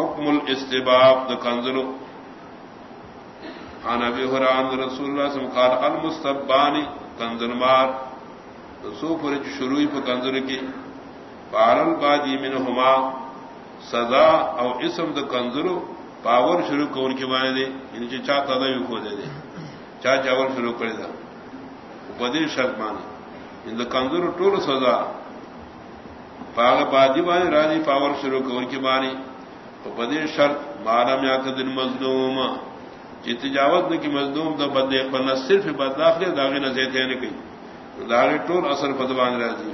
حکم الاستباب دا کنزلو. عن ابي هريره رسول الله صلى الله عليه وسلم قال، المستبان کنزل مار. سو پر شروع په کنزل کې بارل بادی منهما، سزا او اسم د کنزلو پاور شروع کون کې باندې دي ان یعنی چې چا تا دی کو دے دے چا چاور شروع کړی دا په شرط باندې. ان د کنزلو ټول سزا. پاغ بادی باندې راځي پاور شروع کون کې باندې. تو بدی شرط بارہ میں آتے دن مظلوم. جی تجاوت نے کہ مظلوم تو بدے پر نہ صرف بداخلے داغے نہ زیتے نے کہیں داغے ٹور اثر بدبان رہ جی